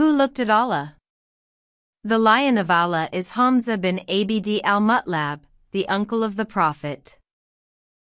Who looked at Allah? The Lion of Allah is Hamza bin Abd al Mutlab, the uncle of the Prophet.